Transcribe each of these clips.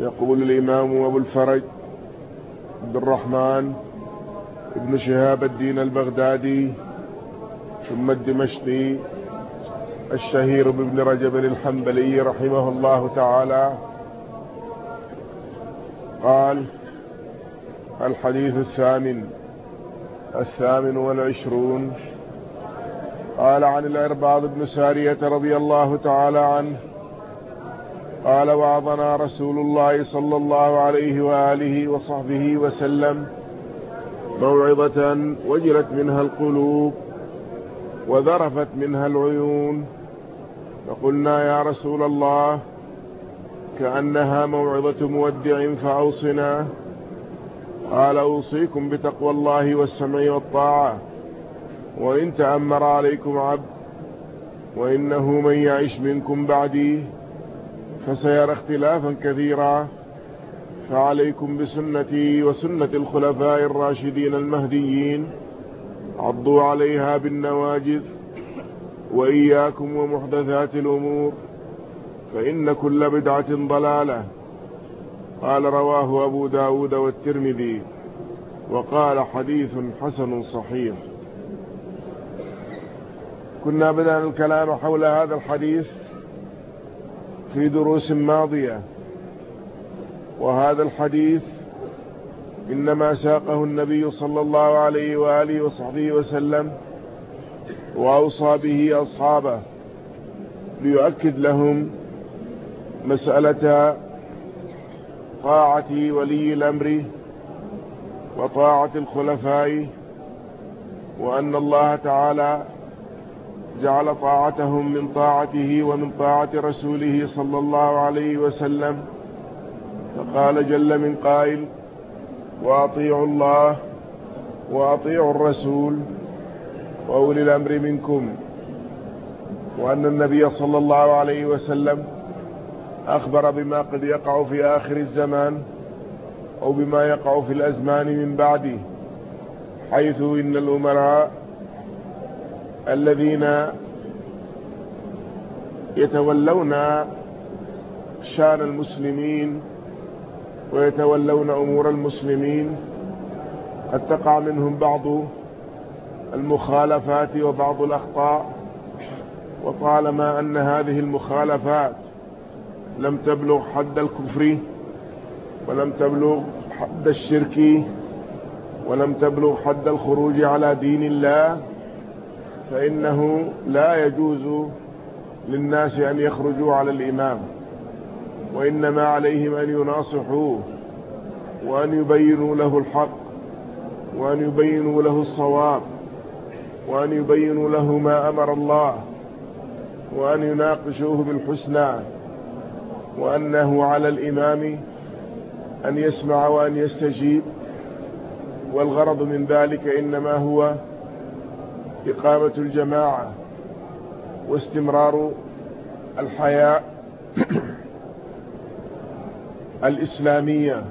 يقول الإمام أبو الفرج عبد الرحمن ابن شهاب الدين البغدادي ثم الدمشقي الشهير بابن رجب الحنبلي رحمه الله تعالى. قال الحديث الثامن الثامن والعشرون. قال عن الإرباض بن سارية رضي الله تعالى عنه قال وعظنا رسول الله صلى الله عليه وآله وصحبه وسلم موعظة وجلت منها القلوب وذرفت منها العيون فقلنا يا رسول الله كأنها موعظة مودع فأوصنا قال أوصيكم بتقوى الله والسمع والطاعة وإن تأمر عليكم عبد وإنه من يعش منكم بعدي فسيرى اختلافا كثيرا فعليكم بسنتي وسنة الخلفاء الراشدين المهديين عضوا عليها بالنواجذ وإياكم ومحدثات الأمور فإن كل بدعة ضلالة. قال رواه أبو داود والترمذي وقال حديث حسن صحيح. كنا بدأنا الكلام حول هذا الحديث في دروس ماضية. وهذا الحديث إنما ساقه النبي صلى الله عليه وآله وصحبه وسلم وأوصى به أصحابه ليؤكد لهم مسألة طاعة ولي الأمر وطاعة الخلفاء وأن الله تعالى جعل طاعتهم من طاعته ومن طاعة رسوله صلى الله عليه وسلم. فقال جل من قائل وأطيعوا الله وأطيعوا الرسول وأولي الأمر منكم. وأن النبي صلى الله عليه وسلم أخبر بما قد يقع في آخر الزمان أو بما يقع في الأزمان من بعده حيث إن الأمراء الذين يتولون شأن المسلمين ويتولون أمور المسلمين قد تقع منهم بعض المخالفات وبعض الأخطاء وطالما أن هذه المخالفات لم تبلغ حد الكفر ولم تبلغ حد الشرك ولم تبلغ حد الخروج على دين الله فإنه لا يجوز للناس أن يخرجوا على الإمام وإنما عليهم أن يناصحوه وأن يبينوا له الحق وأن يبينوا له الصواب وأن يبينوا له ما أمر الله وأن يناقشوه بالحسنى وأنه على الإمام أن يسمع وأن يستجيب. والغرض من ذلك إنما هو إقامة الجماعة واستمرار الحياة الإسلامية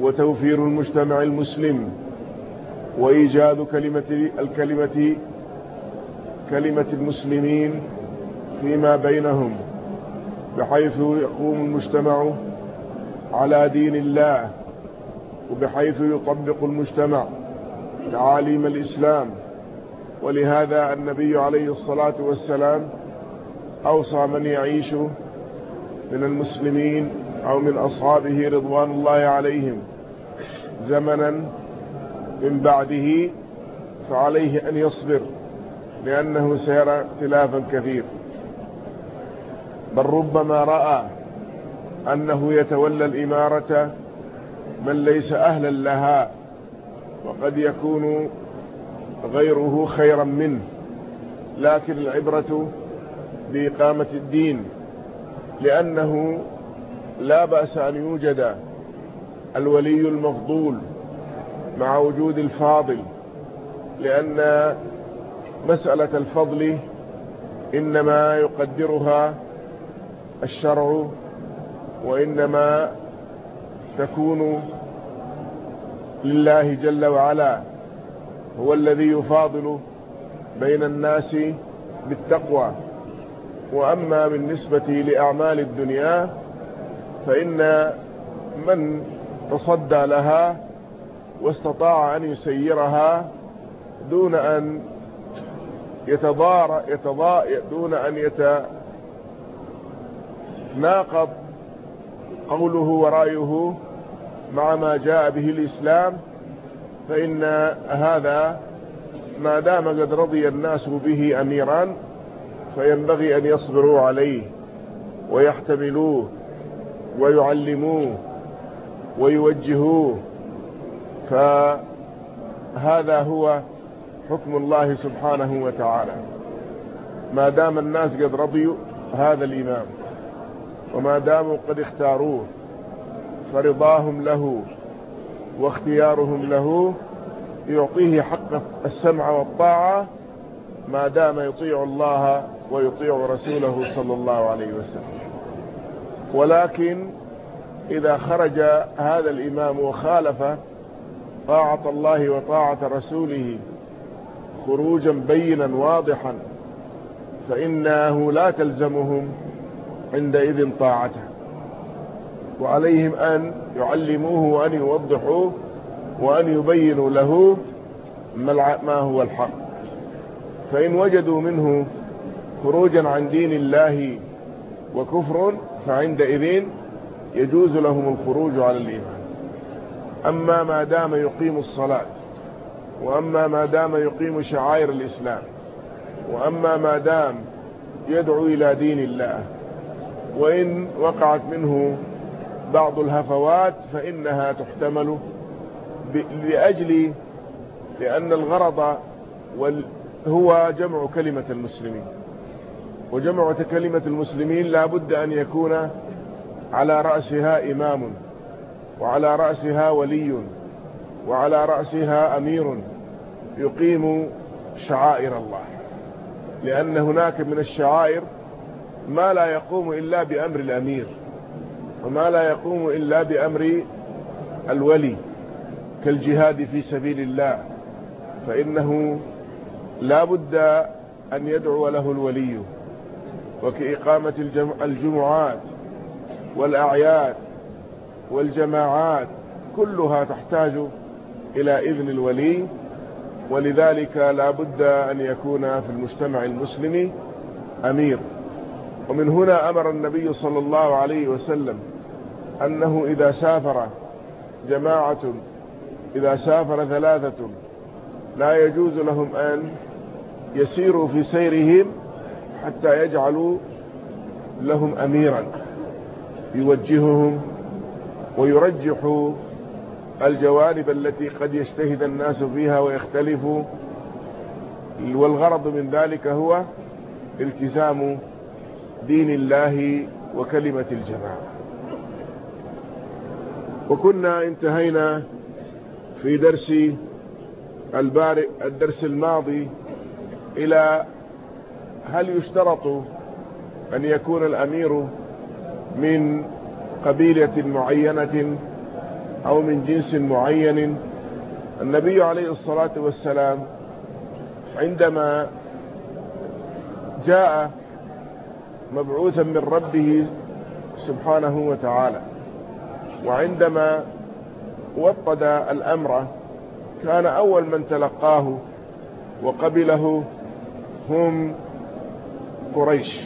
وتوفير المجتمع المسلم وإيجاد كلمة الكلمة كلمة المسلمين فيما بينهم بحيث يقوم المجتمع على دين الله وبحيث يطبق المجتمع تعاليم الإسلام. ولهذا النبي عليه الصلاة والسلام أوصى من يعيش من المسلمين أو من أصحابه رضوان الله عليهم زمنا من بعده فعليه أن يصبر لأنه سيرى اختلافا كثير. بل ربما رأى أنه يتولى الإمارة من ليس أهلا لها وقد يكون غيره خيرا منه. لكن العبرة بإقامة الدين لأنه لا بأس أن يوجد الولي المفضول مع وجود الفاضل لأن مسألة الفضل إنما يقدرها الشرع وإنما تكون لله جل وعلا. هو الذي يفاضل بين الناس بالتقوى. وأما بالنسبة لأعمال الدنيا فإن من تصدى لها واستطاع أن يسيرها دون أن يتضار يتضا دون أن يتناقض قوله ورأيه مع ما جاء به الإسلام فإن هذا ما دام قد رضي الناس به أميرا فينبغي أن يصبروا عليه ويحتملوه ويعلموه ويوجهوه. فهذا هو حكم الله سبحانه وتعالى. ما دام الناس قد رضيوا هذا الإمام وما داموا قد اختاروه فرضاهم له واختيارهم له يعطيه حق السمع والطاعة ما دام يطيع الله ويطيع رسوله صلى الله عليه وسلم. ولكن إذا خرج هذا الإمام وخالف طاعة الله وطاعة رسوله خروجا بينا واضحا فإنه لا تلزمهم عندئذ طاعته. وعليهم أن يعلموه وأن يوضحوه وأن يبينوا له ما هو الحق. فإن وجدوا منه خروجا عن دين الله وكفر فعندئذ يجوز لهم الخروج على الإيمان. أما ما دام يقيم الصلاة وأما ما دام يقيم شعائر الإسلام وأما ما دام يدعو إلى دين الله وإن وقعت منه بعض الهفوات فإنها تحتمل لأجل لأن الغرض هو جمع كلمة المسلمين. وجمع كلمة المسلمين لا بد أن يكون على رأسها إمام وعلى رأسها ولي وعلى رأسها أمير يقيم شعائر الله. لأن هناك من الشعائر ما لا يقوم إلا بأمر الأمير. وما لا يقوم إلا بأمر الولي كالجهاد في سبيل الله فإنه لا بد أن يدعو له الولي وكإقامة الجمعات والأعياد والجماعات كلها تحتاج إلى إذن الولي ولذلك لا بد أن يكون في المجتمع المسلم أمير. ومن هنا أمر النبي صلى الله عليه وسلم أنه إذا سافر جماعة إذا سافر ثلاثة لا يجوز لهم أن يسيروا في سيرهم حتى يجعلوا لهم أميرا. يوجههم ويرجح الجوانب التي قد يجتهد الناس فيها ويختلفوا والغرض من ذلك هو التزام دين الله وكلمة الجماعة. وكنا انتهينا في درس البارئ الدرس الماضي إلى هل يشترط أن يكون الأمير من قبيلة معينة أو من جنس معين؟ النبي عليه الصلاة والسلام عندما جاء مبعوثا من ربه سبحانه وتعالى وعندما وطد الأمر كان أول من تلقاه وقبله هم قريش.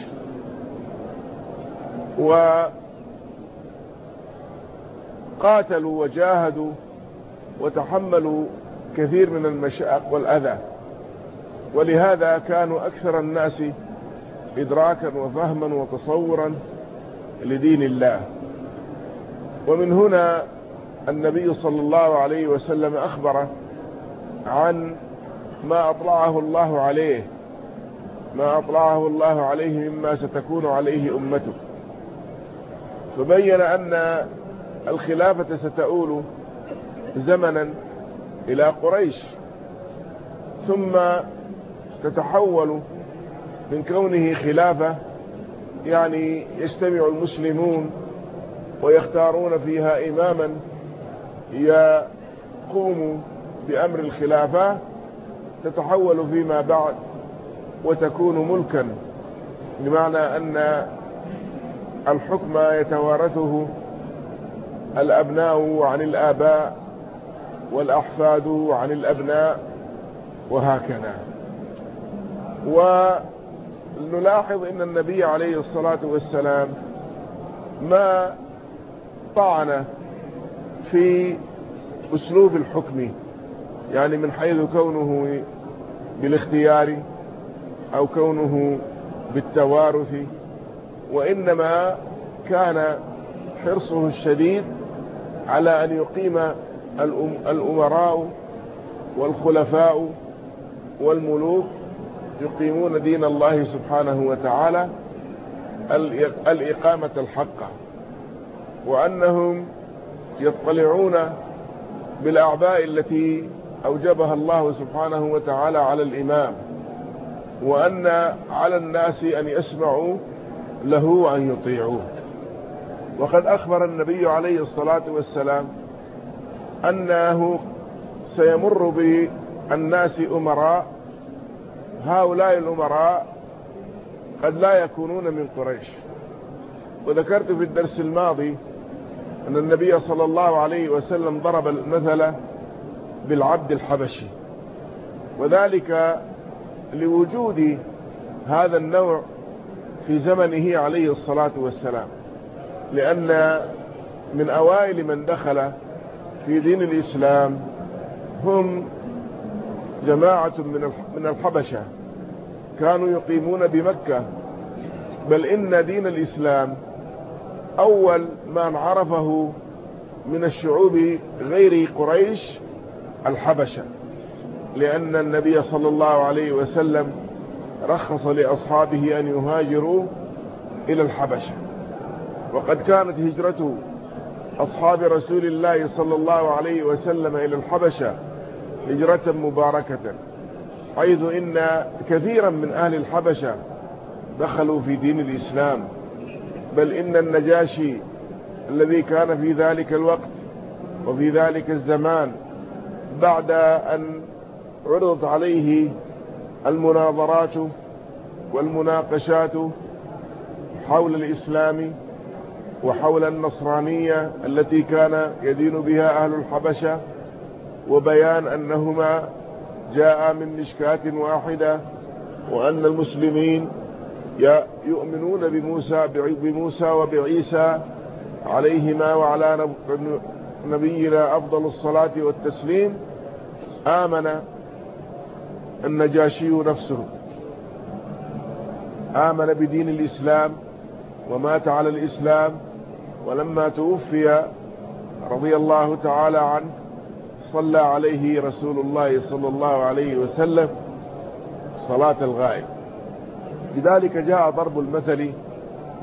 وقاتلوا وجاهدوا وتحملوا كثير من المشاق والأذى. ولهذا كانوا أكثر الناس إدراكا وفهما وتصورا لدين الله. ومن هنا النبي صلى الله عليه وسلم أخبر عن ما أطلعه الله عليه ما أطلعه الله عليه مما ستكون عليه أمته. فبين أن الخلافة ستؤول زمنا إلى قريش ثم تتحول من كونه خلافة يعني يجتمع المسلمون ويختارون فيها إماما يقوم بأمر الخلافة تتحول فيما بعد وتكون ملكا بمعنى أن الحكم يتوارثه الأبناء عن الآباء والأحفاد عن الأبناء وهكذا. ونلاحظ أن النبي عليه الصلاة والسلام ما طعن في أسلوب الحكم يعني من حيث كونه بالاختيار أو كونه بالتوارث وإنما كان حرصه الشديد على أن يقيم الأمراء والخلفاء والملوك يقيمون دين الله سبحانه وتعالى الإقامة الحقة. وأنهم يطلعون بالأعباء التي أوجبها الله سبحانه وتعالى على الإمام وأن على الناس أن يسمعوا له وأن يطيعوه. وقد أخبر النبي عليه الصلاة والسلام أنه سيمر بالناس أمراء هؤلاء الأمراء قد لا يكونون من قريش. وذكرت في الدرس الماضي أن النبي صلى الله عليه وسلم ضرب المثل بالعبد الحبشي. وذلك لوجود هذا النوع في زمنه عليه الصلاة والسلام. لأن من أوائل من دخل في دين الإسلام هم جماعة من الحبشة. كانوا يقيمون بمكة. بل إن دين الإسلام أول ما عرفه من الشعوب غير قريش الحبشة لأن النبي صلى الله عليه وسلم رخص لأصحابه أن يهاجروا إلى الحبشة. وقد كانت هجرة أصحاب رسول الله صلى الله عليه وسلم إلى الحبشة هجرة مباركة حيث إن كثيرا من أهل الحبشة دخلوا في دين الإسلام. بل إن النجاشي الذي كان في ذلك الوقت وفي ذلك الزمان بعد أن عرضت عليه المناظرات والمناقشات حول الإسلام وحول النصرانية التي كان يدين بها أهل الحبشة وبيان أنهما جاء من مشكاة واحدة وأن المسلمين يؤمنون بموسى بموسى وبعيسى عليهما وعلى نبينا أفضل الصلاة والتسليم. آمن النجاشي نفسه. آمن بدين الإسلام ومات على الإسلام. ولما توفي رضي الله تعالى عنه صلى عليه رسول الله صلى الله عليه وسلم صلاة الغائب. لذلك جاء ضرب المثل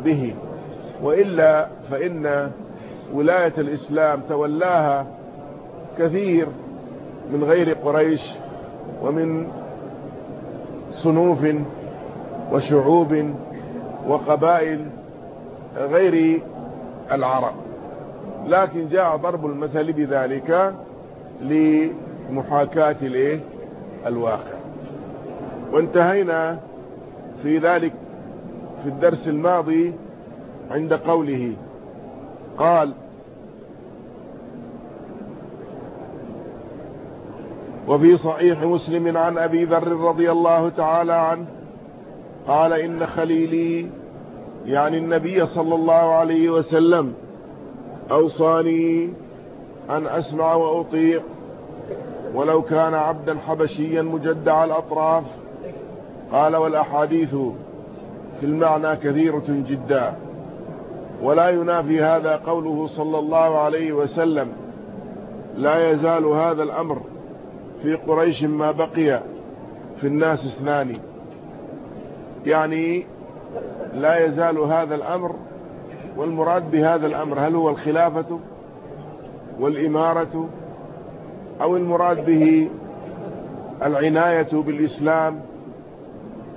به. وإلا فإن ولاية الإسلام تولاها كثير من غير قريش ومن صنوف وشعوب وقبائل غير العرب. لكن جاء ضرب المثل بذلك لمحاكاة الواقع. وانتهينا في ذلك في الدرس الماضي عند قوله قال وفي صحيح مسلم عن أبي ذر رضي الله تعالى عنه قال إن خليلي يعني النبي صلى الله عليه وسلم أوصاني أن أسمع وأطيع ولو كان عبدا حبشيا مجدع الأطراف قال والأحاديث في المعنى كثيرة جدا ولا ينافي هذا قوله صلى الله عليه وسلم لا يزال هذا الأمر في قريش ما بقي في الناس اثنان. يعني لا يزال هذا الأمر والمراد بهذا الأمر هل هو الخلافة والإمارة أو المراد به العناية بالإسلام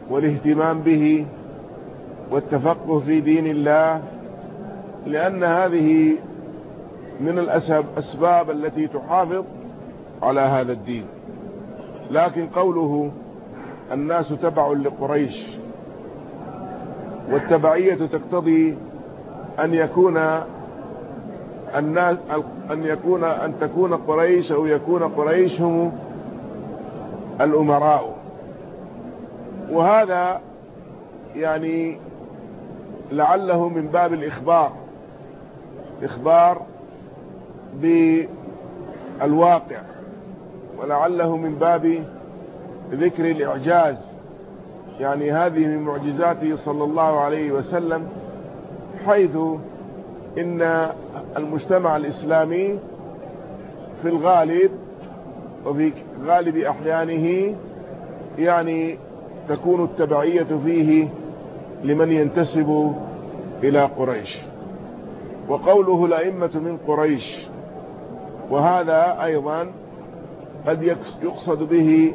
والاهتمام به والتفقه في دين الله لأن هذه من الأسباب التي تحافظ على هذا الدين. لكن قوله الناس تبع لقريش والتبعية تقتضي أن يكون الناس أن يكون أن تكون قريش أو يكون قريش هم الأمراء. وهذا يعني لعله من باب الإخبار إخبار بالواقع ولعله من باب ذكر الإعجاز. يعني هذه من معجزاته صلى الله عليه وسلم حيث إن المجتمع الإسلامي في الغالب وفي غالب أحيانه يعني تكون التبعية فيه لمن ينتسب إلى قريش. وقوله الأئمة من قريش وهذا أيضا قد يقصد به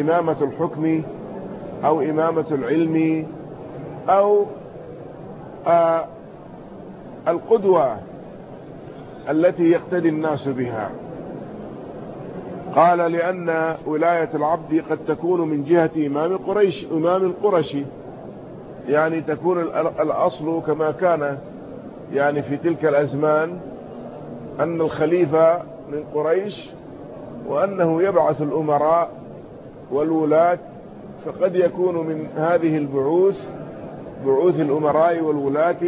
إمامة الحكم أو إمامة العلم أو القدوة التي يقتدي الناس بها. قال لأن ولاية العبد قد تكون من جهة إمام قريش إمام القرشي يعني تكون الأصل كما كان يعني في تلك الأزمان أن الخليفة من قريش وأنه يبعث الأمراء والولاة فقد يكون من هذه البعوث بعوث الأمراء والولاة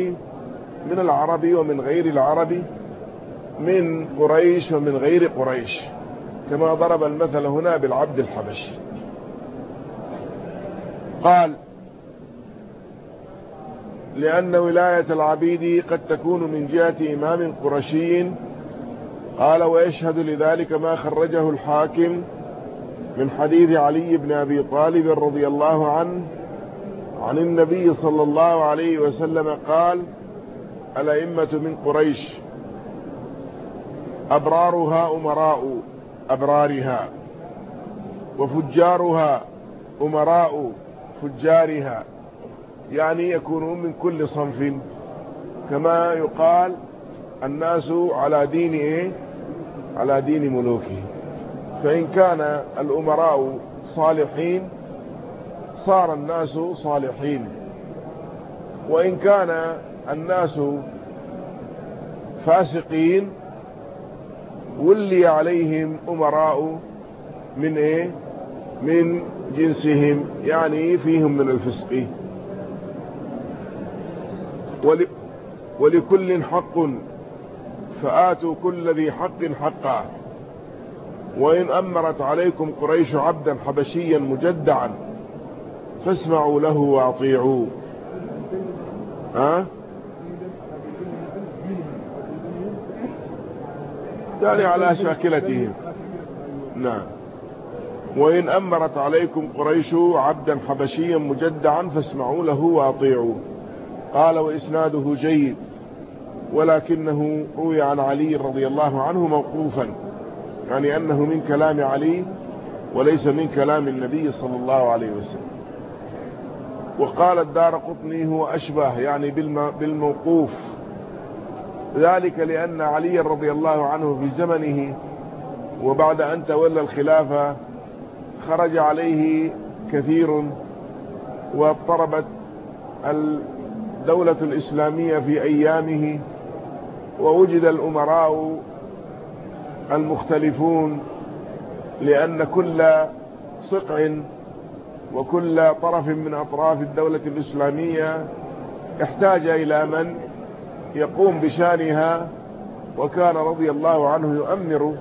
من العرب ومن غير العرب من قريش ومن غير قريش. كما ضرب المثل هنا بالعبد الحبشي قال لأن ولاية العبيد قد تكون من جهة إمام قرشي قال ويشهد لذلك ما خرجه الحاكم من حديث علي بن أبي طالب رضي الله عنه عن النبي صلى الله عليه وسلم قال الأئمة من قريش أبرارها أمراء أبرارها وفجارها أمراء فجارها يعني يكونون من كل صنف. كما يقال الناس على دين إيه؟ على دين ملوكه. فإن كان الأمراء صالحين صار الناس صالحين. وإن كان الناس فاسقين ولي عليهم أمراء من إيه؟ من جنسهم يعني فيهم من الفسق. ولكل حق فآتوا كل ذي حق حقا. وإن أمرت عليكم قريش عبدا حبشيا مجدعا فاسمعوا له واطيعوا ها؟ يعني على شاكلتهم. نعم. وإن أمرت عليكم قريش عبدا حبشيا مجدعا فاسمعوا له واطيعوا قال وإسناده جيد ولكنه روي عن علي رضي الله عنه موقوفا يعني أنه من كلام علي وليس من كلام النبي صلى الله عليه وسلم. وقال الدار قطني هو أشبه يعني بالموقوف. ذلك لأن علي رضي الله عنه في زمنه وبعد أن تولى الخلافة خرج عليه كثير واضطربت الدولة الإسلامية في أيامه ووجد الأمراء المختلفون لأن كل صقع وكل طرف من أطراف الدولة الإسلامية احتاج إلى من؟ يقوم بشانها وكان رضي الله عنه يؤمر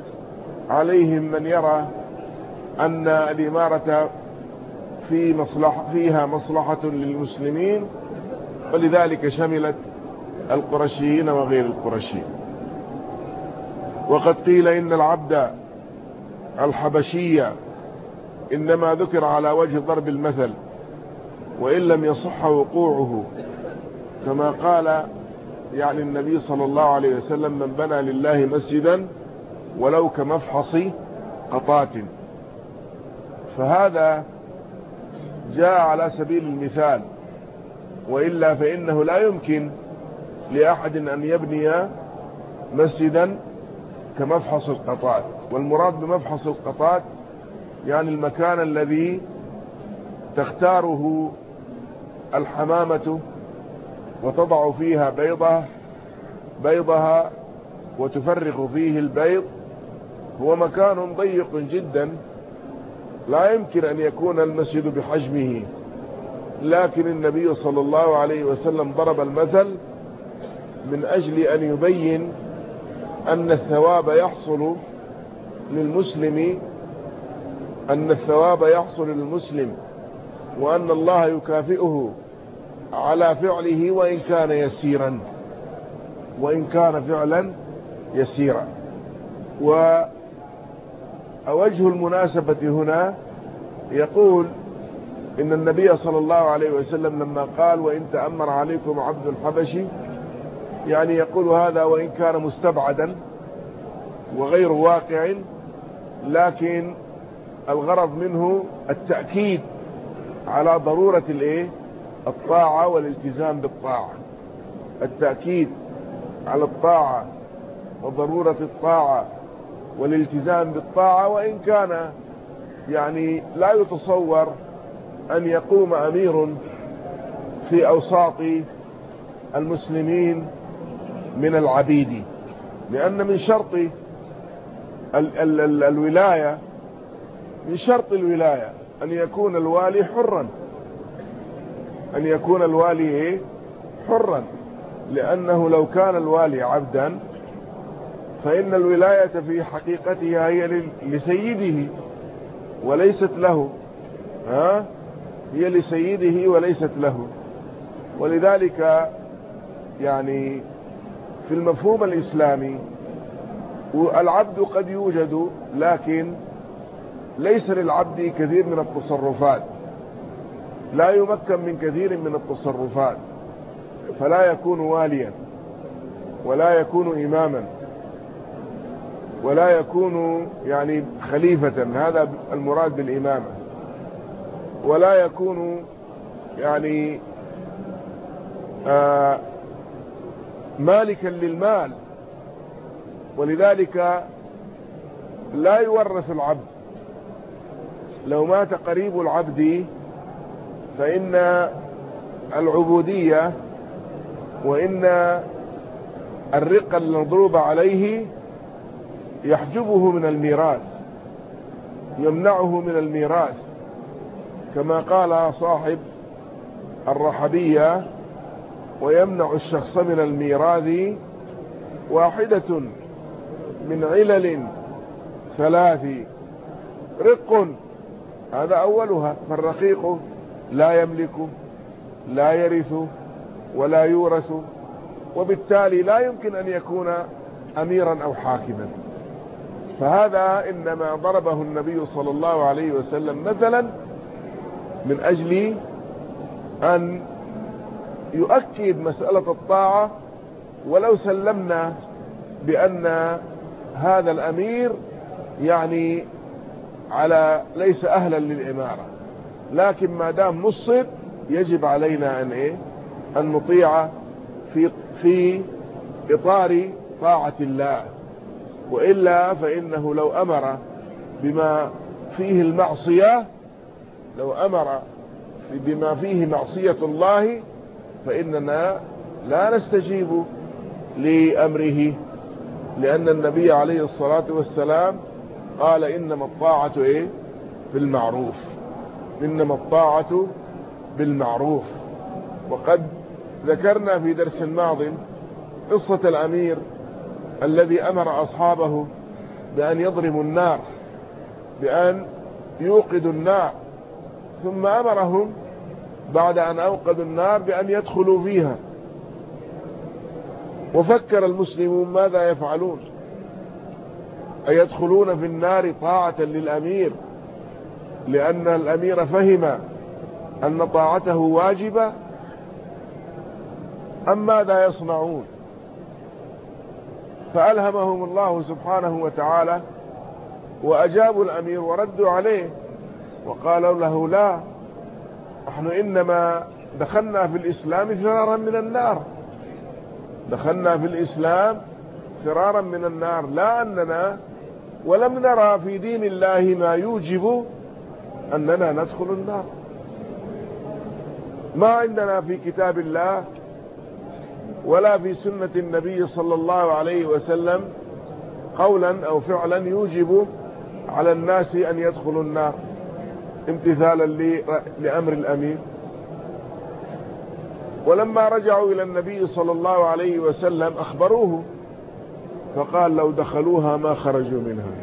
عليهم من يرى أن الإمارة في مصلحة فيها مصلحة للمسلمين ولذلك شملت القرشيين وغير القرشيين. وقد قيل إن العبد الحبشية إنما ذكر على وجه ضرب المثل وإن لم يصح وقوعه كما قال يعني النبي صلى الله عليه وسلم من بنى لله مسجدا ولو كمفحص قطات فهذا جاء على سبيل المثال وإلا فإنه لا يمكن لأحد أن يبني مسجدا كمفحص القطات والمراد بمفحص القطات يعني المكان الذي تختاره الحمامة وتضع فيها بيضة بيضها وتفرغ فيه البيض. هو مكان ضيق جدا لا يمكن أن يكون المسجد بحجمه. لكن النبي صلى الله عليه وسلم ضرب المثل من أجل أن يبين أن الثواب يحصل للمسلم أن الثواب يحصل للمسلم وأن الله يكافئه. على فعله وإن كان يسيرا. وإن كان فعلا يسيرا. ووجه المناسبة هنا يقول إن النبي صلى الله عليه وسلم لما قال وإن تأمر عليكم عبد حبشي يعني يقول هذا وإن كان مستبعدا وغير واقع لكن الغرض منه التأكيد على ضرورة الإيه؟ الطاعة والالتزام بالطاعة. التأكيد على الطاعة وضرورة الطاعة والالتزام بالطاعة وإن كان يعني لا يتصور أن يقوم أمير في أوساط المسلمين من العبيد. لأن من شرط ال ال ال الولاية من شرط الولاية أن يكون الوالي حرا. أن يكون الوالي؟ حرا لأنه لو كان الوالي عبدا فإن الولاية في حقيقتها هي لسيده وليست له ها هي لسيده وليست له ولذلك يعني في المفهوم الإسلامي العبد قد يوجد لكن ليس للعبد كثير من التصرفات لا يمكن من كثير من التصرفات فلا يكون واليا ولا يكون إماما ولا يكون يعني خليفة هذا المراد بالإمامة ولا يكون يعني آه مالكا للمال ولذلك لا يورث العبد. لو مات قريب العبد فإن العبودية وإن الرق المضروب عليه يحجبه من الميراث يمنعه من الميراث. كما قال صاحب الرحبية ويمنع الشخص من الميراث واحدة من علل ثلاث رق. هذا أولها فالرقيق لا يملك لا يرث ولا يورث وبالتالي لا يمكن أن يكون أميرا أو حاكما. فهذا إنما ضربه النبي صلى الله عليه وسلم مثلا من أجل أن يؤكد مسألة الطاعة ولو سلمنا بأن هذا الأمير يعني على ليس أهلا للإمارة. لكن ما دام مصب يجب علينا أن إيه؟ أن نطيع في في إطار طاعة الله. وإلا فإنه لو أمر بما فيه المعصية لو أمر بما فيه معصية الله فإننا لا نستجيب لأمره. لأن النبي عليه الصلاة والسلام قال إنما الطاعة إيه؟ في المعروف. إنما الطاعة بالمعروف. وقد ذكرنا في درس الماض قصة الأمير الذي أمر أصحابه بأن يضربوا النار بأن يوقدوا النار ثم أمرهم بعد أن أوقدوا النار بأن يدخلوا فيها. وفكر المسلمون ماذا يفعلون؟ أيدخلون في النار طاعة للأمير؟ لأن الأمير فهم أن طاعته واجبة أم ماذا يصنعون؟ فألهمهم الله سبحانه وتعالى وأجابوا الأمير وردوا عليه وقالوا له لا نحن إنما دخلنا في الإسلام فرارا من النار. دخلنا في الإسلام فرارا من النار لا أننا ولم نرى في دين الله ما يوجب أننا ندخل النار. ما عندنا في كتاب الله ولا في سنة النبي صلى الله عليه وسلم قولا أو فعلا يوجب على الناس أن يدخلوا النار. امتثالا لأمر الأمين. ولما رجعوا إلى النبي صلى الله عليه وسلم أخبروه فقال لو دخلوها ما خرجوا منها.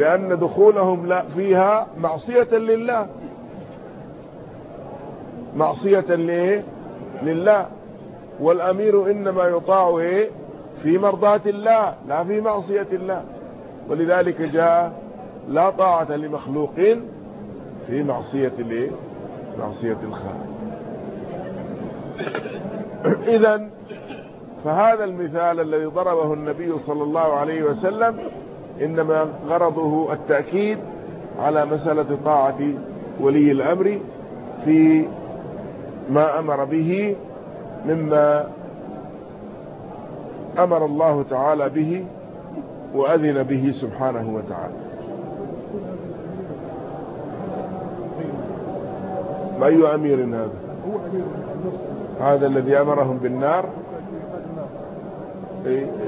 لأن دخولهم لا فيها معصية لله. معصية ليه؟ لله. والأمير إنما يطاع إيه في مرضاة الله لا في معصية الله. ولذلك جاء لا طاعة لمخلوق في معصية الايه معصية الخالق. اذا فهذا المثال الذي ضربه النبي صلى الله عليه وسلم إنما غرضه التأكيد على مسألة طاعة ولي الأمر في ما أمر به مما أمر الله تعالى به وأذن به سبحانه وتعالى. ما أي أمير هذا؟ هذا الذي أمرهم بالنار.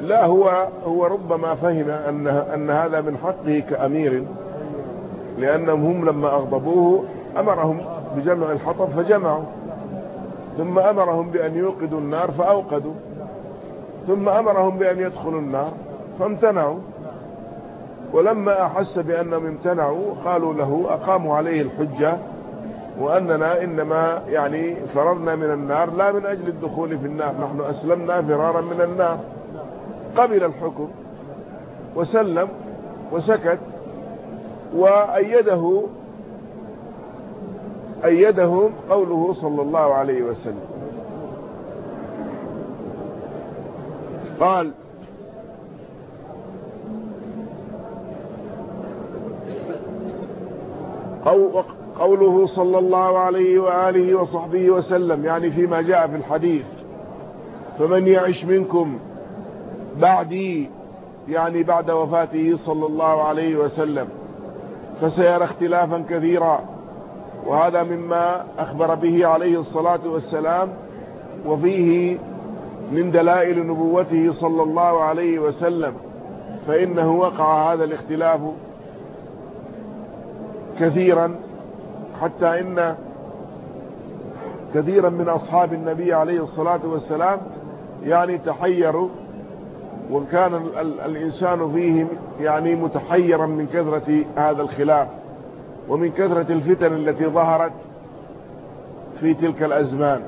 لا هو هو ربما فهم أن أن هذا من حقه كأمير لأنهم هم لما أغضبوه أمرهم بجمع الحطب فجمعوا. ثم أمرهم بأن يوقدوا النار فأوقدوا. ثم أمرهم بأن يدخلوا النار فامتنعوا. ولما أحس بأنهم امتنعوا قالوا له أقاموا عليه الحجة وأننا إنما يعني فررنا من النار لا من أجل الدخول في النار نحن أسلمنا فرارا من النار. قبل الحكم وسلم وسكت وأيده أيدهم قوله صلى الله عليه وسلم. قال قوله صلى الله عليه وآله وصحبه وسلم يعني فيما جاء في الحديث فمن يعش منكم بعدي يعني بعد وفاته صلى الله عليه وسلم فسيرى اختلافا كثيرا وهذا مما أخبر به عليه الصلاة والسلام وفيه من دلائل نبوته صلى الله عليه وسلم فإنه وقع هذا الاختلاف كثيرا حتى إن كثيرا من أصحاب النبي عليه الصلاة والسلام يعني تحيروا وكان الإنسان فيهم يعني متحيرا من كثرة هذا الخلاف ومن كثرة الفتن التي ظهرت في تلك الأزمان.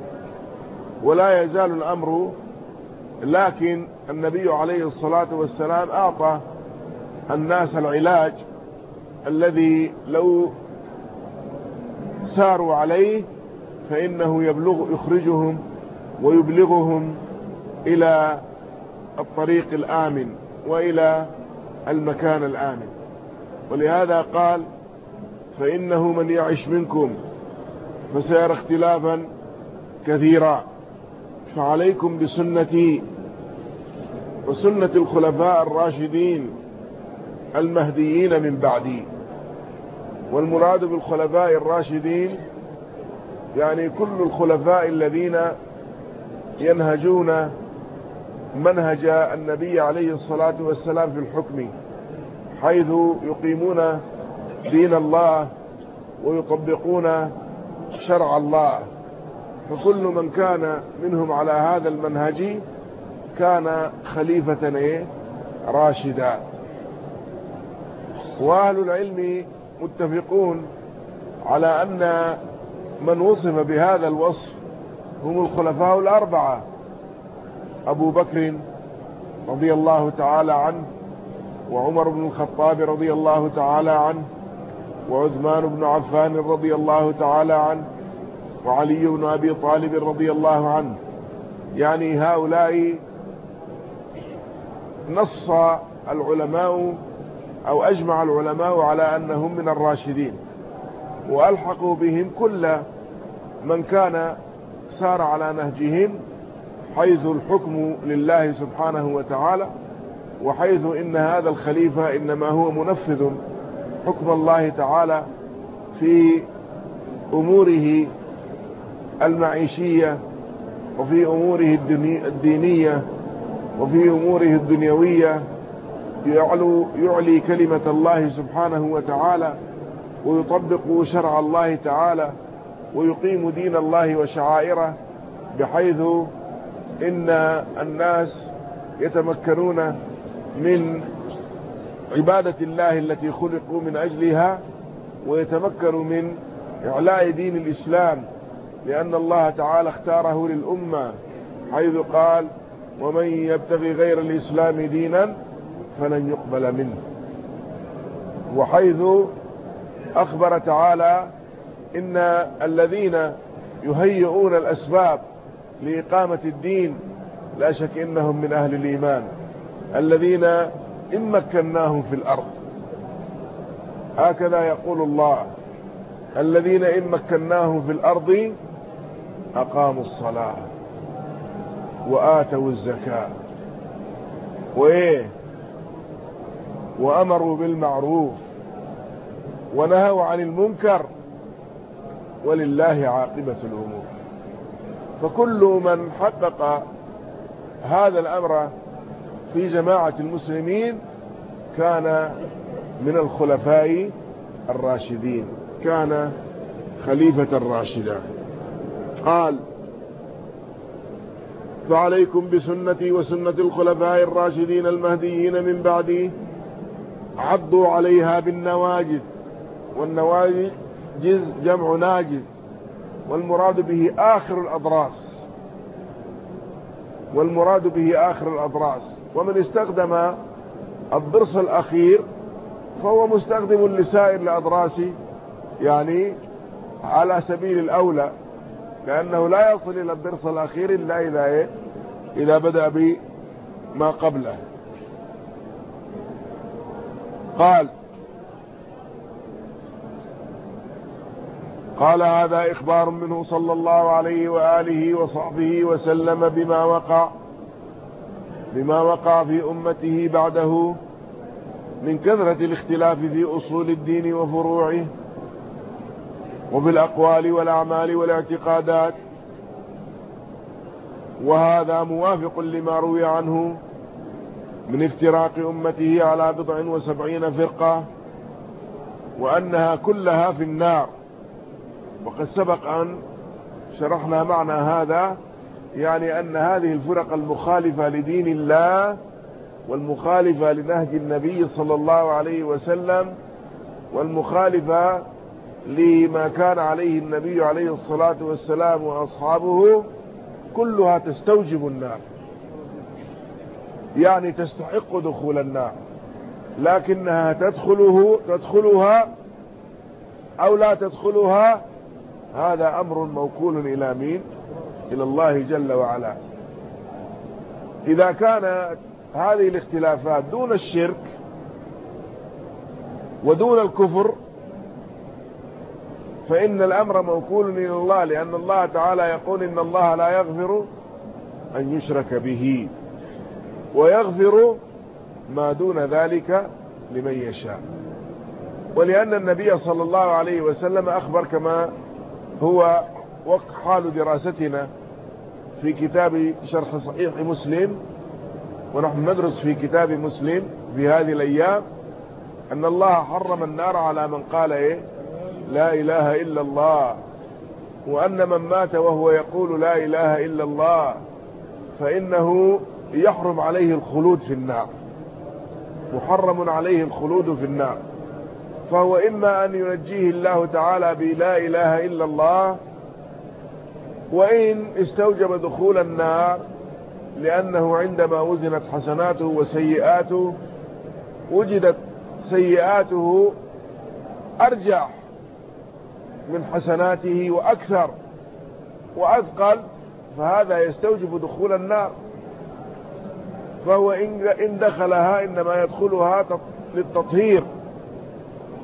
ولا يزال الأمر لكن النبي عليه الصلاة والسلام أعطى الناس العلاج الذي لو ساروا عليه فإنه يبلغ يخرجهم ويبلغهم إلى الطريق الآمن وإلى المكان الآمن. ولهذا قال فإنه من يعش منكم فسيرى اختلافا كثيرا. فعليكم بسنتي وسنة الخلفاء الراشدين المهديين من بعدي. والمراد بالخلفاء الراشدين يعني كل الخلفاء الذين ينهجون منهج النبي عليه الصلاة والسلام في الحكم حيث يقيمون دين الله ويطبقون شرع الله. فكل من كان منهم على هذا المنهج كان خليفة إيه؟ راشدا. وأهل العلم متفقون على أن من وصف بهذا الوصف هم الخلفاء الأربعة. أبو بكر رضي الله تعالى عنه وعمر بن الخطاب رضي الله تعالى عنه وعثمان بن عفان رضي الله تعالى عنه وعلي بن أبي طالب رضي الله عنه. يعني هؤلاء نص العلماء أو أجمع العلماء على أنهم من الراشدين وألحقوا بهم كل من كان سار على نهجهم حيث الحكم لله سبحانه وتعالى وحيث إن هذا الخليفة إنما هو منفذ حكم الله تعالى في أموره المعيشية وفي أموره الدينية وفي أموره الدنيوية. يعلي كلمة الله سبحانه وتعالى ويطبق شرع الله تعالى ويقيم دين الله وشعائره بحيث إن الناس يتمكنون من عبادة الله التي خلقوا من أجلها ويتمكنوا من إعلاء دين الإسلام لأن الله تعالى اختاره للأمة حيث قال ومن يبتغي غير الإسلام دينا فلن يقبل منه. وحيث أخبر تعالى إن الذين يهيئون الأسباب لإقامة الدين لا شك إنهم من أهل الإيمان الذين إن مكناهم في الأرض. هكذا يقول الله الذين إن مكناهم في الأرض أقاموا الصلاة وآتوا الزكاة. وإيه؟ وأمروا بالمعروف ونهوا عن المنكر. ولله عاقبة الأمور. فكل من حقق هذا الأمر في جماعة المسلمين كان من الخلفاء الراشدين كان خليفة الراشدة. قال فعليكم بسنتي وسنة الخلفاء الراشدين المهديين من بعدي عضوا عليها بالنواجذ والنواجذ جمع ناجز والمراد به آخر الأضراس. والمراد به آخر الأضراس. ومن استخدم الضرس الأخير فهو مستخدم لسائر الأضراس يعني على سبيل الأولى لأنه لا يصل إلى الضرس الأخير إلا إذا, إيه؟ إذا بدأ بما قبله. قال قال هذا إخبار منه صلى الله عليه وآله وصحبه وسلم بما وقع بما وقع في أمته بعده من كثرة الاختلاف في أصول الدين وفروعه وفي الأقوال والأعمال والاعتقادات. وهذا موافق لما روي عنه من افتراق أمته على بضع وسبعين فرقة وأنها كلها في النار. وقد سبق أن شرحنا معنى هذا يعني أن هذه الفرق المخالفة لدين الله والمخالفة لنهج النبي صلى الله عليه وسلم والمخالفة لما كان عليه النبي عليه الصلاة والسلام وأصحابه كلها تستوجب النار. يعني تستحق دخول النار. لكنها تدخله تدخلها أو لا تدخلها هذا أمر موكول إلى مين؟ إلى الله جل وعلا. إذا كانت هذه الاختلافات دون الشرك ودون الكفر فإن الأمر موكول إلى الله لأن الله تعالى يقول إن الله لا يغفر أن يشرك به ويغفر ما دون ذلك لمن يشاء. ولأن النبي صلى الله عليه وسلم أخبر كما هو حال دراستنا في كتاب شرح صحيح مسلم ونحن ندرس في كتاب مسلم في هذه الأيام أن الله حرم النار على من قال إيه؟ لا إله إلا الله. وأن من مات وهو يقول لا إله إلا الله فإنه يحرم عليه الخلود في النار. محرم عليه الخلود في النار. فهو إما أن ينجيه الله تعالى بلا إله إلا الله وإن استوجب دخول النار لأنه عندما وزنت حسناته وسيئاته وجدت سيئاته أرجح من حسناته وأكثر وأثقل فهذا يستوجب دخول النار. فهو إن دخلها إنما يدخلها للتطهير.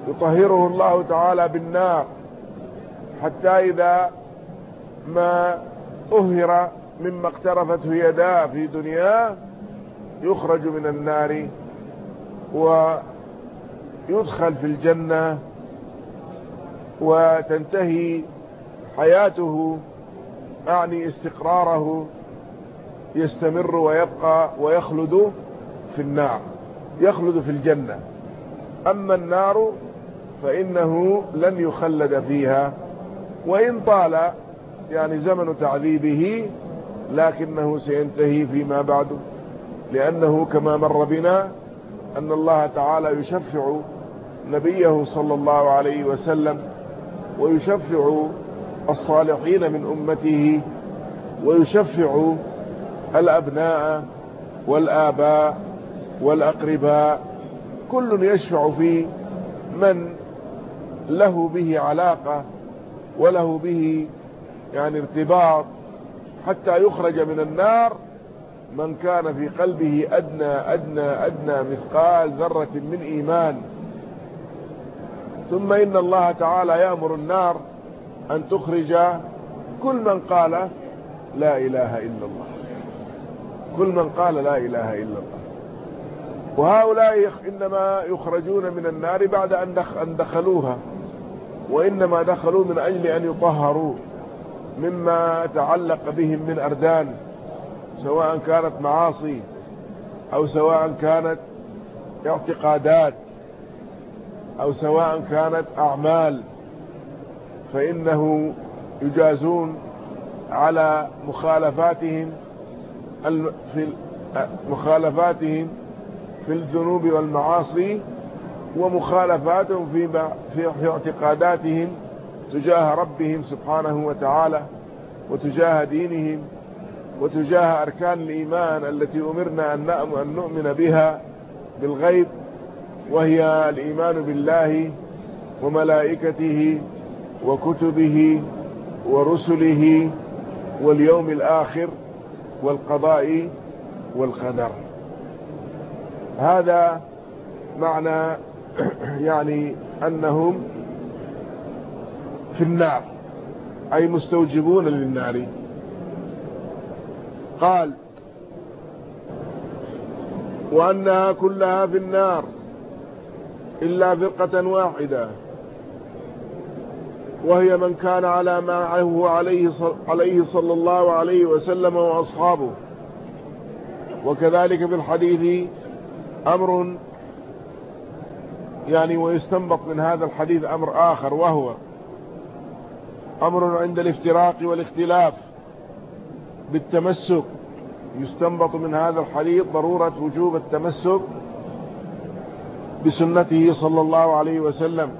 يطهره الله تعالى بالنار حتى إذا ما أهر مما اقترفته يداه في دنياه يخرج من النار ويدخل في الجنة وتنتهي حياته أعني استقراره يستمر ويبقى ويخلد في النار يخلد في الجنة. أما النار فإنه لن يخلد فيها. وإن طال يعني زمن تعذيبه لكنه سينتهي فيما بعد. لأنه كما مر بنا أن الله تعالى يشفع نبيه صلى الله عليه وسلم ويشفع الصالحين من أمته ويشفع الأبناء والآباء والأقرباء. كل يشفع في من له به علاقة وله به يعني ارتباط حتى يخرج من النار من كان في قلبه أدنى أدنى أدنى مثقال ذرة من إيمان. ثم إن الله تعالى يأمر النار أن تخرج كل من قال لا إله إلا الله. كل من قال لا إله إلا الله. وهؤلاء إنما يخرجون من النار بعد أن دخلوها. وإنما دخلوا من أجل أن يطهروا مما تعلق بهم من أردان سواء كانت معاصي أو سواء كانت اعتقادات أو سواء كانت أعمال فإنه يجازون على مخالفاتهم في مخالفاتهم في الذنوب والمعاصي ومخالفاتهم في في اعتقاداتهم تجاه ربهم سبحانه وتعالى وتجاه دينهم وتجاه أركان الإيمان التي أمرنا أن نؤمن بها بالغيب وهي الإيمان بالله وملائكته وكتبه ورسله واليوم الآخر والقضاء والقدر. هذا معنى يعني أنهم في النار أي مستوجبون للنار. قال وأنها كلها في النار إلا فرقة واحدة وهي من كان على ما هو عليه, عليه صلى الله عليه وسلم وأصحابه. وكذلك في الحديث أمر يعني ويستنبط من هذا الحديث أمر آخر وهو أمر عند الافتراق والاختلاف بالتمسك. يستنبط من هذا الحديث ضرورة وجوب التمسك بسنته صلى الله عليه وسلم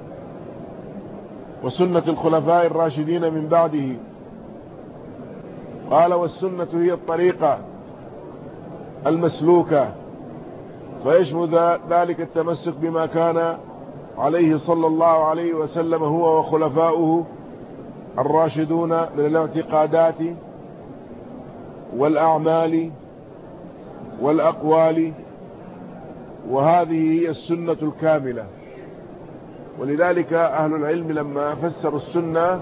وسنة الخلفاء الراشدين من بعده. قال والسنة هي الطريقة المسلوكة. فيشمل ذلك التمسك بما كان عليه صلى الله عليه وسلم هو وخلفاؤه الراشدون من الاعتقادات والأعمال والأقوال وهذه هي السنة الكاملة. ولذلك أهل العلم لما فسروا السنة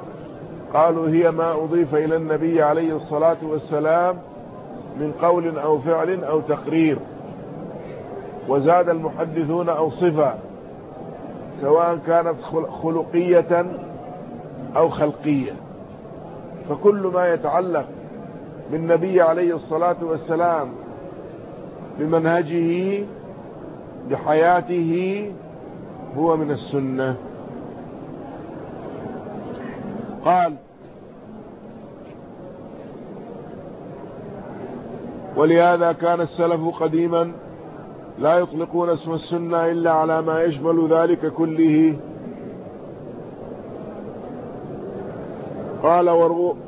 قالوا هي ما أضيف إلى النبي عليه الصلاة والسلام من قول أو فعل أو تقرير. وزاد المحدثون أو صفة سواء كانت خلقية أو خلقية. فكل ما يتعلق بالنبي عليه الصلاة والسلام بمنهجه بحياته هو من السنة. قال ولهذا كان السلف قديما لا يطلقون اسم السنة إلا على ما يشمل ذلك كله. قال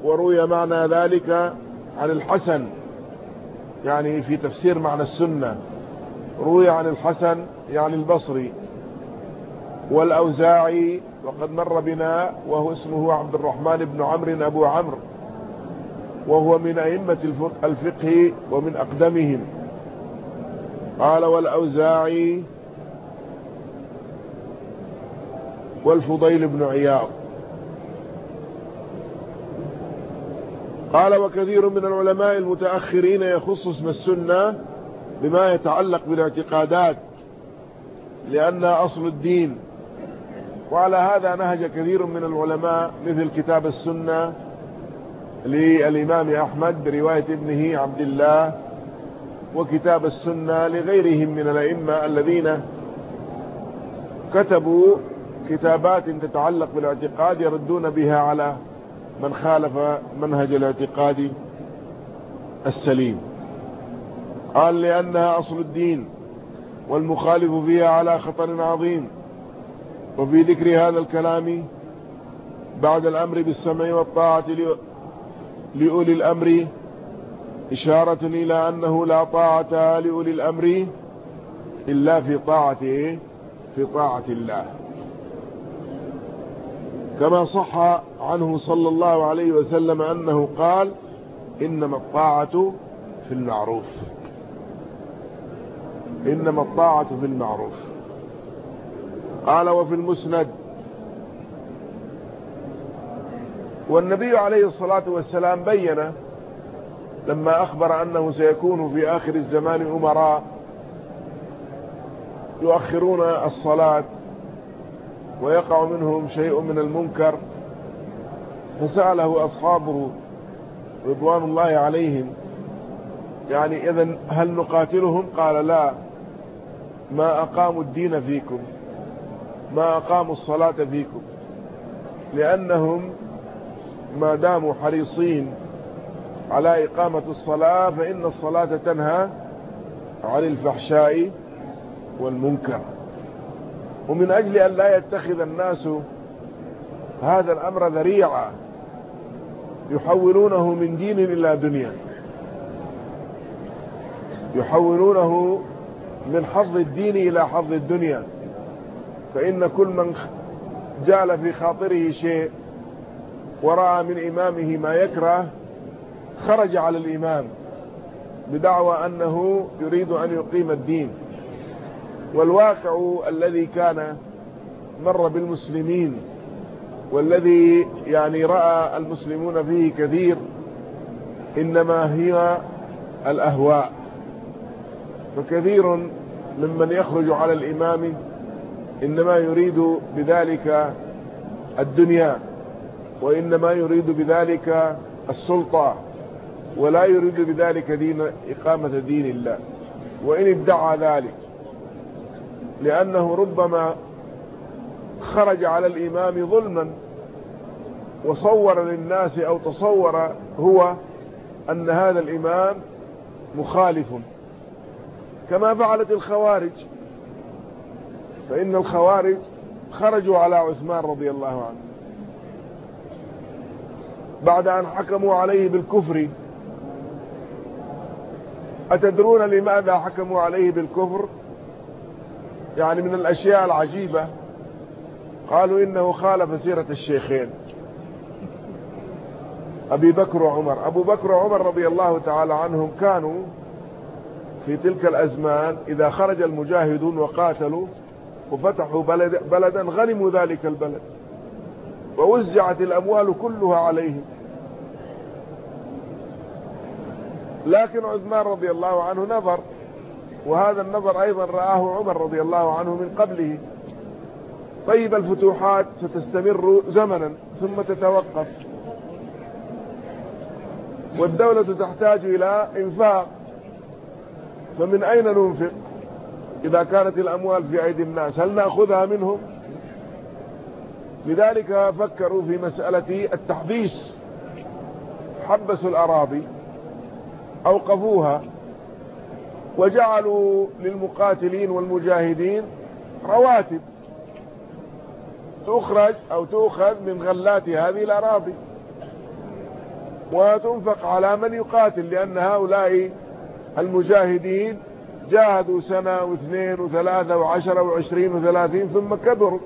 وروي معنى ذلك عن الحسن يعني في تفسير معنى السنة. روي عن الحسن يعني البصري. والأوزاعي وقد مر بنا وهو اسمه عبد الرحمن بن عمرو أبو عمرو وهو من أئمة الفقه ومن أقدمهم. قال والأوزاعي والفضيل بن عياض. قال وكثير من العلماء المتأخرين يخص اسم السنة بما يتعلق بالاعتقادات لأنها أصل الدين وعلى هذا نهج كثير من العلماء مثل كتاب السنة للإمام أحمد برواية ابنه عبد الله وكتاب السنة لغيرهم من الأئمة الذين كتبوا كتابات تتعلق بالاعتقاد يردون بها على من خالف منهج الاعتقاد السليم. قال لأنها أصل الدين والمخالف فيها على خطر عظيم. وفي ذكر هذا الكلام بعد الأمر بالسمع والطاعة لأولي الأمر إشارة إلى أنه لا طاعة لأولي الأمر إلا في طاعة في طاعة الله. كما صح عنه صلى الله عليه وسلم أنه قال إنما الطاعة في المعروف. إنما الطاعة في المعروف. قال وفي المسند والنبي عليه الصلاة والسلام بين لما أخبر أنه سيكون في آخر الزمان أمراء يؤخرون الصلاة ويقع منهم شيء من المنكر فسأله أصحابه رضوان الله عليهم يعني إذا هل نقاتلهم؟ قال لا ما أقاموا الدين فيكم ما أقاموا الصلاة فيكم لأنهم ما داموا حريصين على إقامة الصلاة فإن الصلاة تنهى عن الفحشاء والمنكر. ومن أجل أن لا يتخذ الناس هذا الأمر ذريعا يحولونه من دين إلى دنيا. يحولونه من حظ الدين إلى حظ الدنيا. فإن كل من جال في خاطره شيء ورأى من إمامه ما يكره خرج على الإمام بدعوى أنه يريد أن يقيم الدين. والواقع الذي كان مر بالمسلمين والذي يعني رأى المسلمون فيه كثير إنما هي الأهواء. فكثير ممن يخرج على الإمام إنما يريد بذلك الدنيا وإنما يريد بذلك السلطة. ولا يريد بذلك دين إقامة دين الله. وإن ادعى ذلك لأنه ربما خرج على الإمام ظلما وصور للناس أو تصور هو أن هذا الإمام مخالف. كما فعلت الخوارج فإن الخوارج خرجوا على عثمان رضي الله عنه. بعد أن حكموا عليه بالكفر أتدرون لماذا حكموا عليه بالكفر؟ يعني من الأشياء العجيبة. قالوا إنه خالف سيرة الشيخين. أبي بكر وعمر. أبو بكر وعمر رضي الله تعالى عنهم كانوا في تلك الأزمان إذا خرج المجاهدون وقاتلوا وفتحوا بلد بلدا غنموا ذلك البلد. ووزعت الأموال كلها عليهم. لكن عثمان رضي الله عنه نظر وهذا النظر أيضا رآه عمر رضي الله عنه من قبله. طيب الفتوحات ستستمر زمنا ثم تتوقف. والدولة تحتاج إلى إنفاق. فمن أين ننفق؟ إذا كانت الأموال في أيدي الناس هل نأخذها منهم؟ لذلك فكروا في مسألة التحبيس. حبسوا الأراضي. أوقفوها وجعلوا للمقاتلين والمجاهدين رواتب تخرج أو تؤخذ من غلات هذه الأراضي. وتنفق على من يقاتل لأن هؤلاء المجاهدين جاهدوا سنة واثنين وثلاثة وعشرة وعشرين وثلاثين ثم كبروا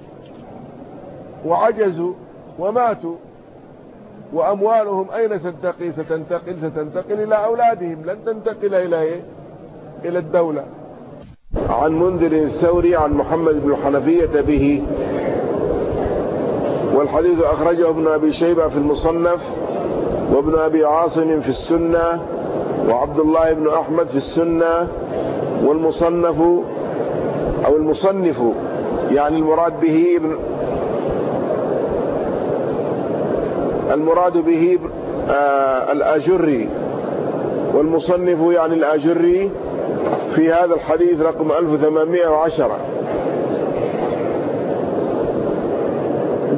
وعجزوا وماتوا. وأموالهم أين ستنتقل؟ ستنتقل ستنتقل إلى أولادهم. لن تنتقل إلى إيه؟ إلى الدولة. عن منذر الثوري عن محمد بن الحنفية به. والحديث أخرجه ابن أبي شيبة في المصنف وابن أبي عاصم في السنة وعبد الله بن أحمد في السنة والمصنف أو المصنف يعني المراد به ابن المراد به آه الآجري والمصنف يعني الآجري في هذا الحديث رقم 1810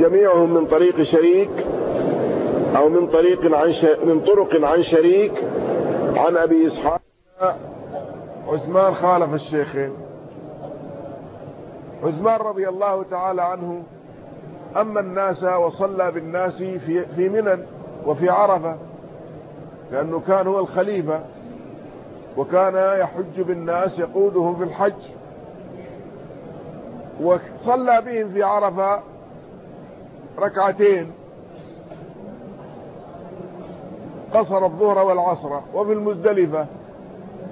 جميعهم من طريق شريك أو من طريق عن من طرق عن شريك. عن أبي إسحاق عثمان خالف الشيخين. عثمان رضي الله تعالى عنه أما الناس وصلى بالناس في, في منن وفي عرفة لأنه كان هو الخليفة وكان يحج بالناس يقودهم في الحج. وصلى بهم في عرفة ركعتين. قصر الظهر والعصر وفي المزدلفة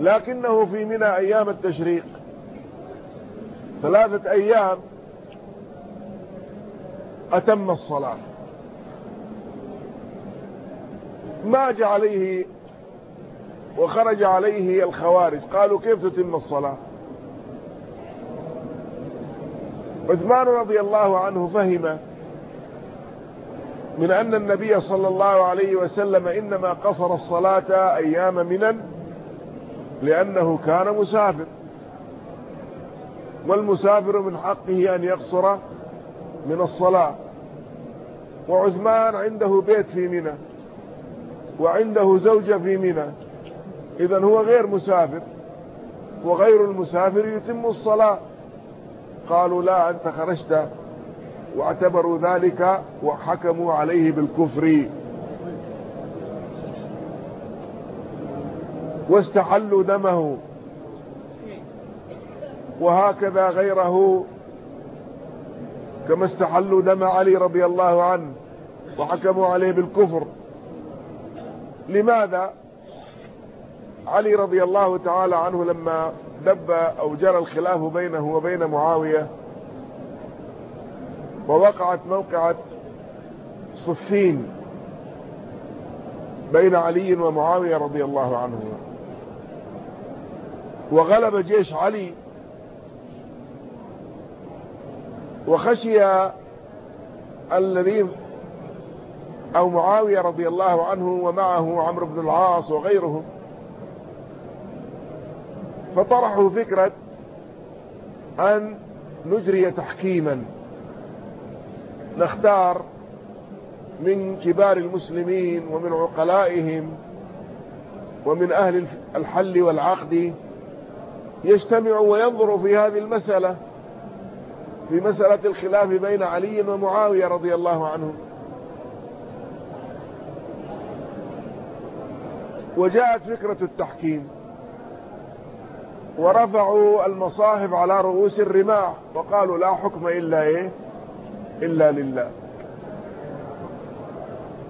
لكنه في منى أيام التشريق. ثلاثة أيام أتم الصلاة. ماج عليه وخرج عليه الخوارج. قالوا كيف تتم الصلاة؟ عثمان رضي الله عنه فهم من أن النبي صلى الله عليه وسلم إنما قصر الصلاة أيام منا لأنه كان مسافر. والمسافر من حقه أن يقصر من الصلاة. وعثمان عنده بيت في منى وعنده زوجة في منى. إذا هو غير مسافر وغير المسافر يتم الصلاة. قالوا لا أنت خرجت واعتبروا ذلك وحكموا عليه بالكفر. واستحلوا دمه. وهكذا غيره كما استحلوا دم علي رضي الله عنه وحكموا عليه بالكفر. لماذا علي رضي الله تعالى عنه لما دب أو جرى الخلاف بينه وبين معاوية ووقعت موقعة صفين بين علي ومعاوية رضي الله عنهما. وغلب جيش علي وخشي الذين أو معاوية رضي الله عنه ومعه عمرو بن العاص وغيرهم فطرحوا فكرة أن نجري تحكيما نختار من كبار المسلمين ومن عقلائهم ومن أهل الحل والعقد يجتمع وينظر في هذه المسألة في مسألة الخلاف بين علي ومعاوية رضي الله عنهم وجاءت فكرة التحكيم. ورفعوا المصاحف على رؤوس الرماح. وقالوا لا حكم إلا إيه؟ إلا لله.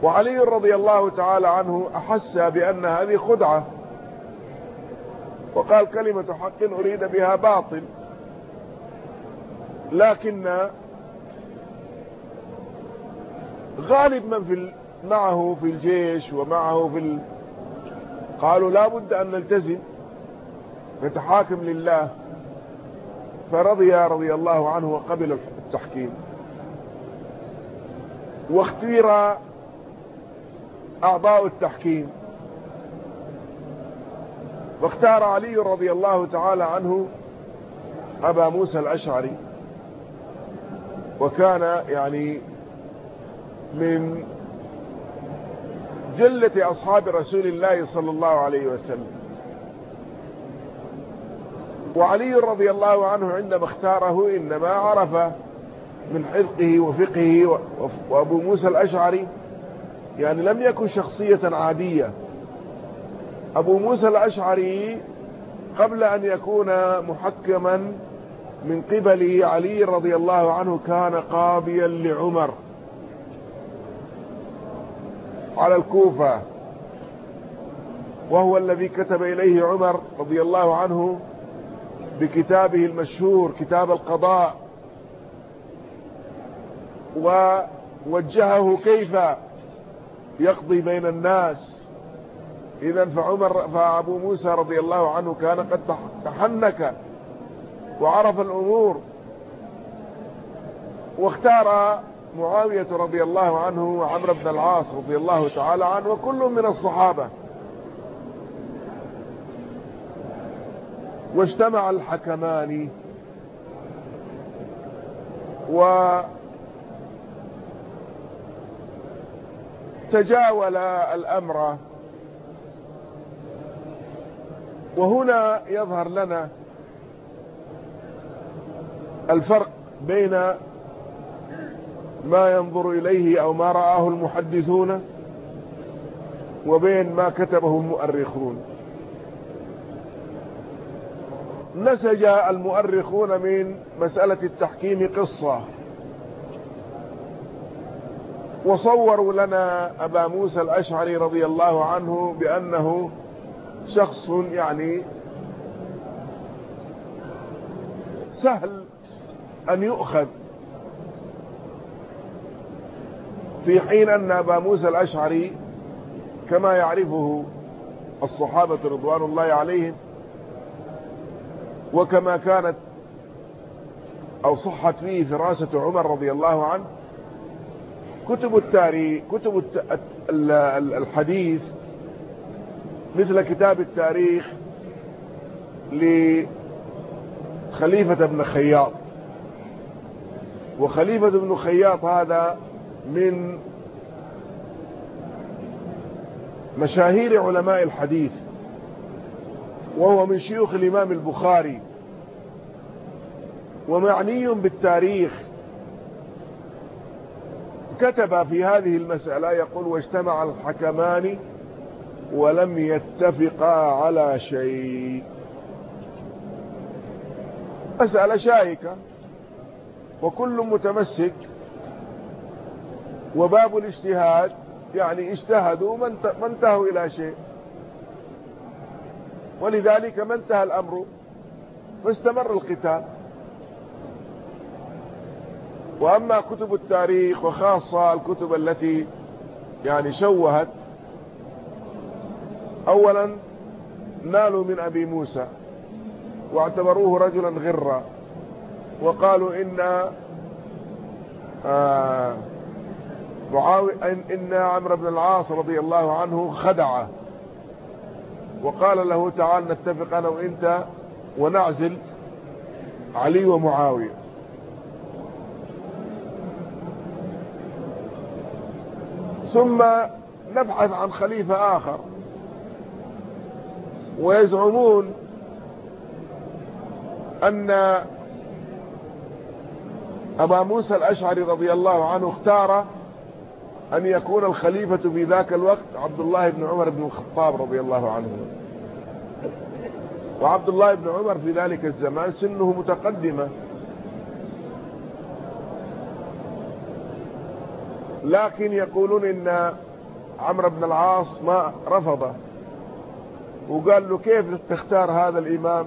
وعلي رضي الله تعالى عنه أحس بأن هذه خدعة. وقال كلمة حق أريد بها باطل. لكن غالب من في معه في الجيش ومعه في ال... قالوا لا بد أن نلتزم نتحاكم لله. فرضي رضي الله عنه وقبل التحكيم. واختير أعضاء التحكيم. واختار علي رضي الله تعالى عنه أبا موسى الأشعري. وكان يعني من جلة أصحاب رسول الله صلى الله عليه وسلم. وعلي رضي الله عنه عندما اختاره إنما عرف من حفظه وفقهه وأبو موسى الأشعري يعني لم يكن شخصية عادية. أبو موسى الأشعري قبل أن يكون محكما من قبل علي رضي الله عنه كان قاضيا لعمر على الكوفة وهو الذي كتب إليه عمر رضي الله عنه بكتابه المشهور كتاب القضاء ووجهه كيف يقضي بين الناس. إذا فعمر فأبو موسى رضي الله عنه كان قد تحنك وعرف الأمور واختار معاوية رضي الله عنه وعمر بن العاص رضي الله تعالى عنه وكل من الصحابة. واجتمع الحكمان و تجاول الأمر. وهنا يظهر لنا الفرق بين ما ينظر إليه أو ما رآه المحدثون وبين ما كتبه المؤرخون. نسج المؤرخون من مسألة التحكيم قصة. وصوروا لنا أبا موسى الأشعري رضي الله عنه بأنه شخص يعني سهل أن يؤخذ. في حين أن أبا موسى الأشعري كما يعرفه الصحابة رضوان الله عليهم وكما كانت أو صحت فيه فراسة عمر رضي الله عنه كتب التاريخ كتب الحديث مثل كتاب التاريخ لخليفة ابن خياط. وخليفة ابن خياط هذا من مشاهير علماء الحديث وهو من شيوخ الإمام البخاري ومعني بالتاريخ. كتب في هذه المسألة يقول واجتمع الحكمان ولم يتفقا على شيء. مسألة شائكة وكل متمسك وباب الاجتهاد يعني اجتهدوا ما انتهوا إلى شيء. ولذلك ما انتهى الأمر؟ فاستمر القتال. وأما كتب التاريخ وخاصة الكتب التي يعني شوهت أولا نالوا من أبي موسى واعتبروه رجلا غرا. وقالوا إن آه إن عمرو بن العاص رضي الله عنه خدعه. وقال له تعال نتفق أنا وإنت ونعزل علي ومعاوية. ثم نبحث عن خليفة آخر. ويزعمون أن أبا موسى الأشعري رضي الله عنه اختار أن يكون الخليفة في ذاك الوقت عبد الله بن عمر بن الخطاب رضي الله عنه. وعبد الله بن عمر في ذلك الزمان سنه متقدمة. لكن يقولون إن عمرو بن العاص ما رفضه. وقال له كيف تختار هذا الإمام؟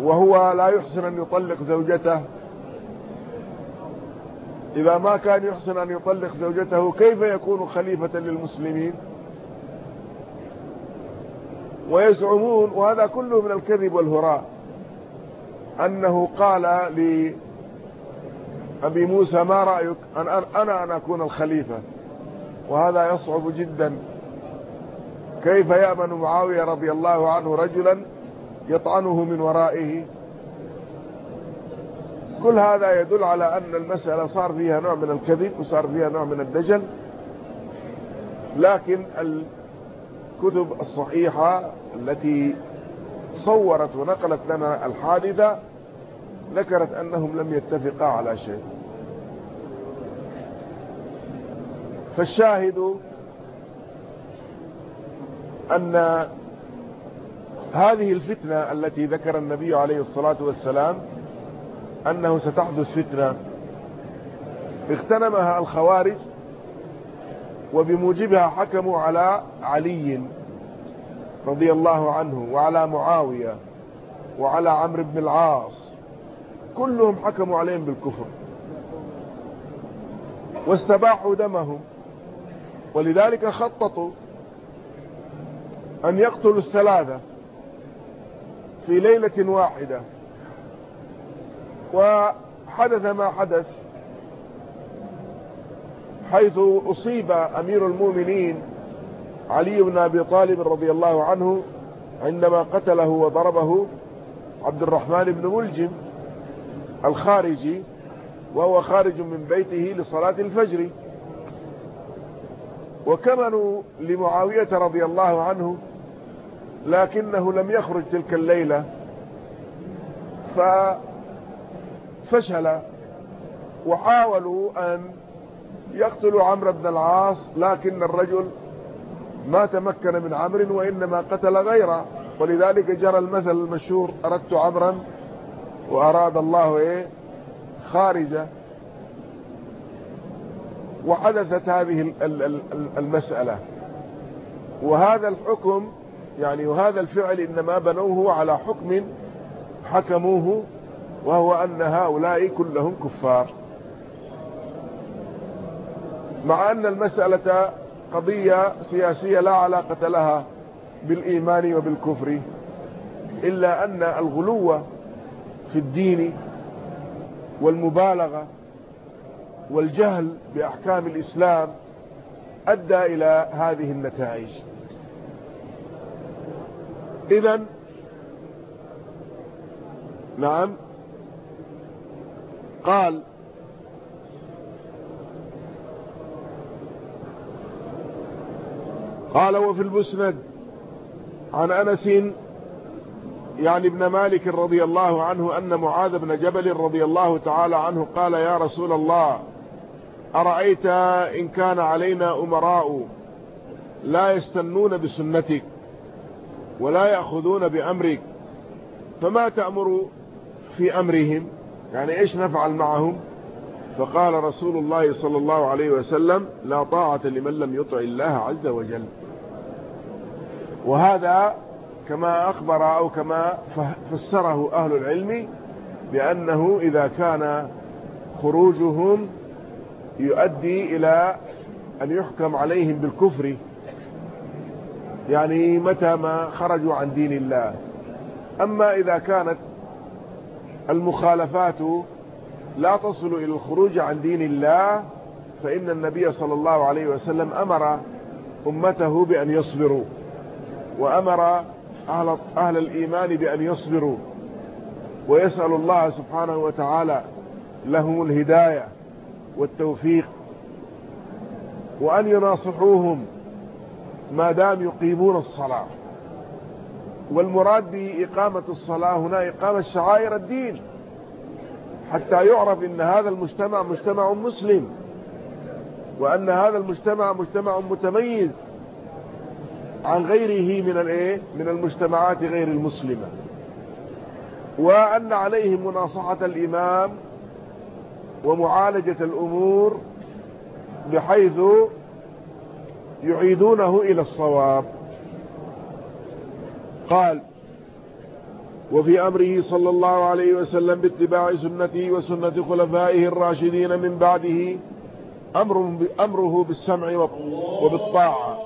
وهو لا يحسن أن يطلق زوجته. إذا ما كان يحسن أن يطلق زوجته كيف يكون خليفة للمسلمين؟ ويزعمون وهذا كله من الكذب والهراء أنه قال أبي موسى ما رأيك؟ أن أنا أن أكون الخليفة. وهذا يصعب جدا. كيف يأمن معاوية رضي الله عنه رجلا يطعنه من ورائه. كل هذا يدل على أن المسألة صار فيها نوع من الكذب وصار فيها نوع من الدجل. لكن الكتب الصحيحة التي صورت ونقلت لنا الحادثة ذكرت أنهم لم يتفقا على شيء. فالشاهد أن هذه الفتنة التي ذكر النبي عليه الصلاة والسلام أنه ستحدث فتنة. اغتنمها الخوارج وبموجبها حكموا على علي رضي الله عنه وعلى معاوية وعلى عمرو بن العاص. كلهم حكموا عليهم بالكفر واستباحوا دمهم ولذلك خططوا أن يقتلوا الثلاثة في ليلة واحدة. وحدث ما حدث حيث أصيب أمير المؤمنين علي بن أبي طالب رضي الله عنه عندما قتله وضربه عبد الرحمن بن ملجم الخارجي وهو خارج من بيته لصلاة الفجر. وكمنوا لمعاوية رضي الله عنه لكنه لم يخرج تلك الليلة ففشل وحاولوا أن يقتلوا عمرو بن العاص لكن الرجل ما تمكن من عمرو وإنما قتل غيره. ولذلك جرى المثل المشهور أردت عمرا وأراد الله إيه؟ خارجة. وحدثت هذه المسألة. وهذا الحكم يعني وهذا الفعل إنما بنوه على حكم حكموه وهو أن هؤلاء كلهم كفار. مع أن المسألة قضية سياسية لا علاقة لها بالإيمان وبالكفر إلا أن الغلو في الدين والمبالغة والجهل بأحكام الإسلام أدى إلى هذه النتائج. إذا نعم. قال قال وفي المسند عن أنس يعني ابن مالك رضي الله عنه أن معاذ بن جبل رضي الله تعالى عنه قال يا رسول الله أرأيت إن كان علينا أمراء لا يستنون بسنتك ولا يأخذون بأمرك فما تأمر في أمرهم؟ يعني إيش نفعل معهم؟ فقال رسول الله صلى الله عليه وسلم لا طاعة لمن لم يطع الله عز وجل. وهذا كما أخبر أو كما فسره أهل العلم بأنه إذا كان خروجهم يؤدي إلى أن يحكم عليهم بالكفر. يعني متى ما خرجوا عن دين الله. أما إذا كانت المخالفات لا تصل إلى الخروج عن دين الله فإن النبي صلى الله عليه وسلم أمر أمته بأن يصبروا وأمر أهل, أهل الإيمان بأن يصبروا ويسأل الله سبحانه وتعالى لهم الهداية والتوفيق وأن يناصحوهم ما دام يقيمون الصلاة. والمراد بإقامة الصلاة هنا إقامة شعائر الدين. حتى يعرف إن هذا المجتمع مجتمع مسلم. وأن هذا المجتمع مجتمع متميز عن غيره من الايه من المجتمعات غير المسلمة. وأن عليهم مناصحة الإمام ومعالجة الأمور بحيث يعيدونه إلى الصواب. قال وفي أمره صلى الله عليه وسلم باتباع سنته وسنة خلفائه الراشدين من بعده أمر أمره بالسمع وبالطاعة.